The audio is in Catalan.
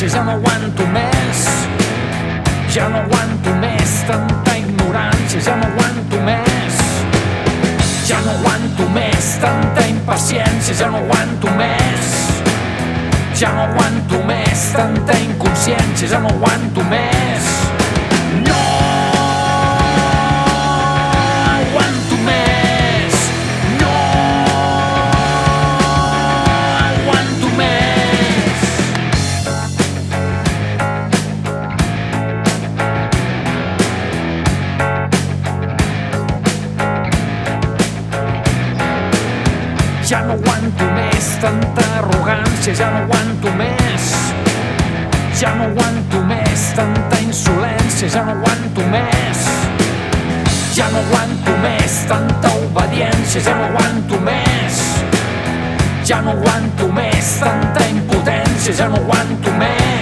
si ja no aguanto més. Ja no aguanto més tanta ignorància ja no aguanto més. Ja no aguanto més tanta impaciència ja no aguanto més. Ja no aguanto més tanta inconsciència ja no aguanto més. ja no Ja no aguanto més tanta arrogància, ja no aguanto més. Ja no aguanto més tanta insolència, ja no aguanto més. Ja no aguanto més tanta obediència, ja no aguanto més. Ja no aguanto més tanta impotència, ja no aguanto més.